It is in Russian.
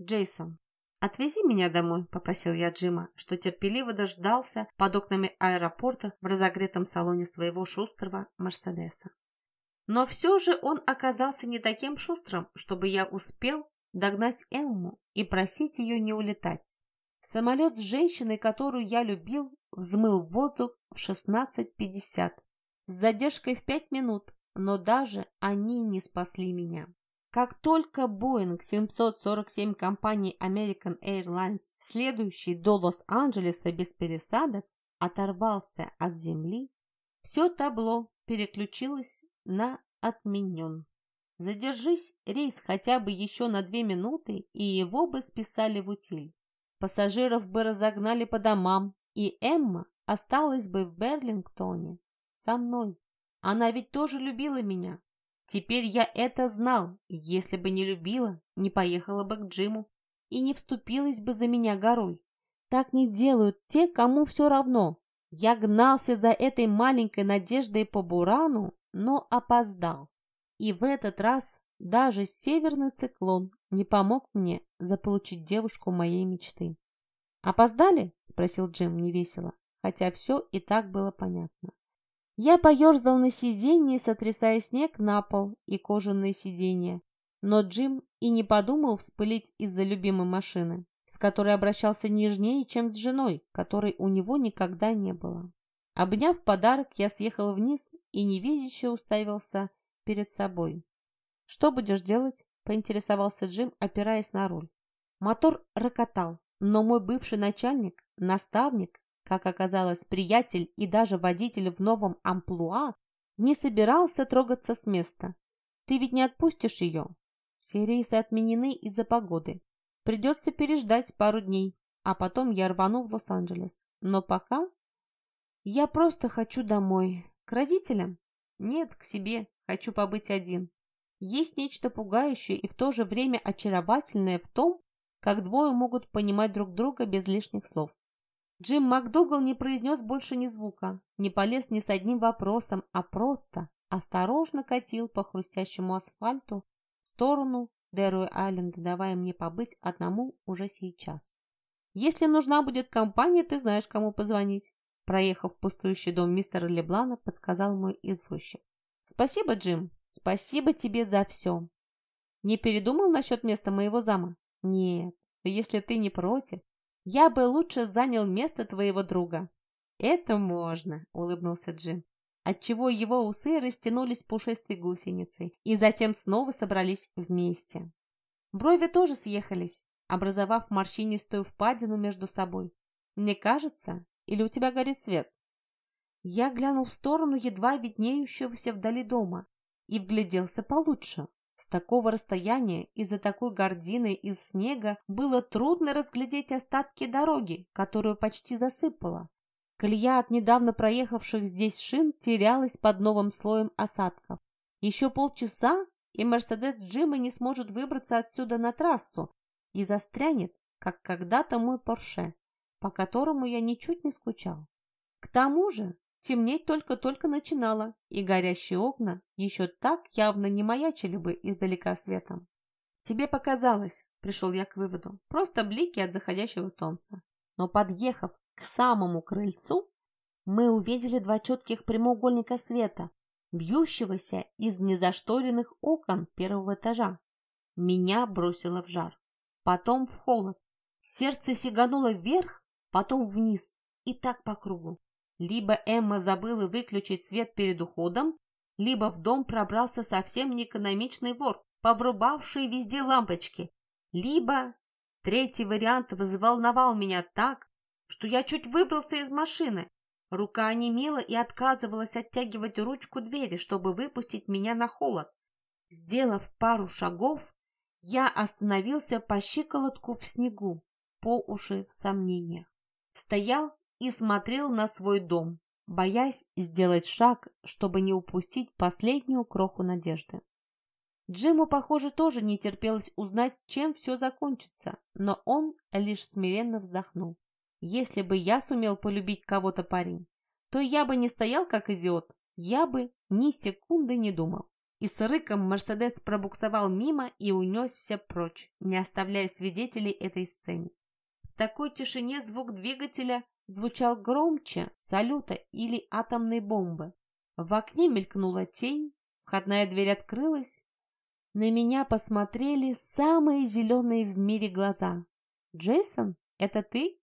Джейсон, «Отвези меня домой», – попросил я Джима, что терпеливо дождался под окнами аэропорта в разогретом салоне своего шустрого Мерседеса. Но все же он оказался не таким шустрым, чтобы я успел догнать Эмму и просить ее не улетать. Самолет с женщиной, которую я любил, взмыл в воздух в 16.50 с задержкой в 5 минут, но даже они не спасли меня. Как только Boeing 747 компании American Airlines, следующий до Лос-Анджелеса без пересадок, оторвался от земли, все табло переключилось на «отменен». Задержись рейс хотя бы еще на две минуты, и его бы списали в утиль. Пассажиров бы разогнали по домам, и Эмма осталась бы в Берлингтоне со мной. Она ведь тоже любила меня, Теперь я это знал. Если бы не любила, не поехала бы к Джиму и не вступилась бы за меня горой. Так не делают те, кому все равно. Я гнался за этой маленькой надеждой по бурану, но опоздал. И в этот раз даже северный циклон не помог мне заполучить девушку моей мечты. «Опоздали?» – спросил Джим невесело, хотя все и так было понятно. Я поерзал на сиденье, сотрясая снег на пол и кожаные сиденья. Но Джим и не подумал вспылить из-за любимой машины, с которой обращался нежнее, чем с женой, которой у него никогда не было. Обняв подарок, я съехал вниз и невидяще уставился перед собой. «Что будешь делать?» – поинтересовался Джим, опираясь на руль. Мотор рокотал, но мой бывший начальник, наставник, как оказалось, приятель и даже водитель в новом амплуа не собирался трогаться с места. Ты ведь не отпустишь ее? Все рейсы отменены из-за погоды. Придется переждать пару дней, а потом я рвану в Лос-Анджелес. Но пока я просто хочу домой. К родителям? Нет, к себе. Хочу побыть один. Есть нечто пугающее и в то же время очаровательное в том, как двое могут понимать друг друга без лишних слов. Джим МакДугал не произнес больше ни звука, не полез ни с одним вопросом, а просто осторожно катил по хрустящему асфальту в сторону Дэру-Айленда, давая мне побыть одному уже сейчас. «Если нужна будет компания, ты знаешь, кому позвонить», проехав пустующий дом мистера Леблана, подсказал мой извозчик. «Спасибо, Джим, спасибо тебе за все». «Не передумал насчет места моего зама?» «Нет, если ты не против, я бы лучше занял место твоего друга». «Это можно», — улыбнулся Джим, отчего его усы растянулись пушистой гусеницей и затем снова собрались вместе. Брови тоже съехались, образовав морщинистую впадину между собой. «Мне кажется, или у тебя горит свет?» Я глянул в сторону едва виднеющегося вдали дома и вгляделся получше. С такого расстояния из-за такой гордины из снега было трудно разглядеть остатки дороги, которую почти засыпало. Колея от недавно проехавших здесь шин терялась под новым слоем осадков. Еще полчаса, и Мерседес Джима не сможет выбраться отсюда на трассу и застрянет, как когда-то мой Порше, по которому я ничуть не скучал. К тому же Темнеть только-только начинало, и горящие окна еще так явно не маячили бы издалека светом. «Тебе показалось», — пришел я к выводу, — «просто блики от заходящего солнца». Но подъехав к самому крыльцу, мы увидели два четких прямоугольника света, бьющегося из незашторенных окон первого этажа. Меня бросило в жар, потом в холод. Сердце сигануло вверх, потом вниз, и так по кругу. Либо Эмма забыла выключить свет перед уходом, либо в дом пробрался совсем неэкономичный вор, поврубавший везде лампочки, либо третий вариант взволновал меня так, что я чуть выбрался из машины. Рука онемела и отказывалась оттягивать ручку двери, чтобы выпустить меня на холод. Сделав пару шагов, я остановился по щиколотку в снегу, по уши в сомнениях. Стоял и смотрел на свой дом, боясь сделать шаг, чтобы не упустить последнюю кроху надежды. Джиму, похоже, тоже не терпелось узнать, чем все закончится, но он лишь смиренно вздохнул. Если бы я сумел полюбить кого-то парень, то я бы не стоял как идиот, я бы ни секунды не думал. и с рыком Мерседес пробуксовал мимо и унесся прочь, не оставляя свидетелей этой сцены. В такой тишине звук двигателя звучал громче салюта или атомной бомбы. В окне мелькнула тень, входная дверь открылась. На меня посмотрели самые зеленые в мире глаза. «Джейсон, это ты?»